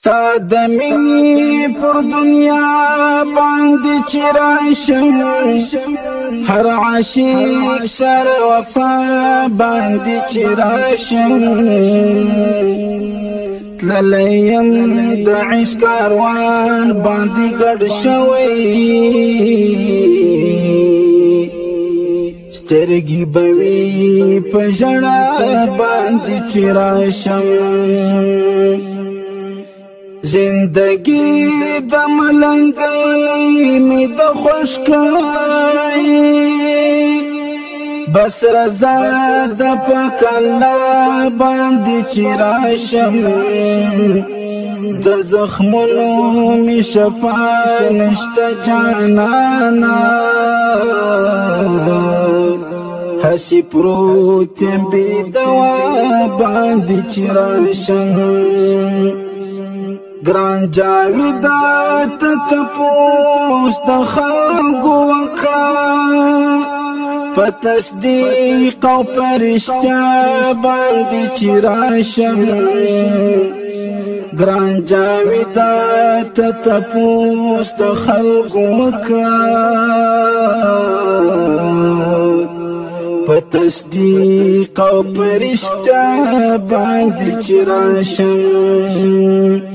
ستا د مینې پر دنیا باندې چې راشم هر عاشق سره وفا باندې چې راشم تللیم د عشق کاروان باندې ګډ شوی سترګي بوي په ژړا باندې چې راشم زندگی د ملنګي می د خوش کړی بس رضا د پکلا باندې چراشم د زخمونو می شفا نشته جانانا هسی پروت بی دوا باندې چراشم گران جاویدا تتپوس د خلکو وکړه په تصدیق او پرشتیا باندې چې راشم گران جاویدا تتپوس د خلکو وکړه په تصدیق او پرشتیا باندې چې راشم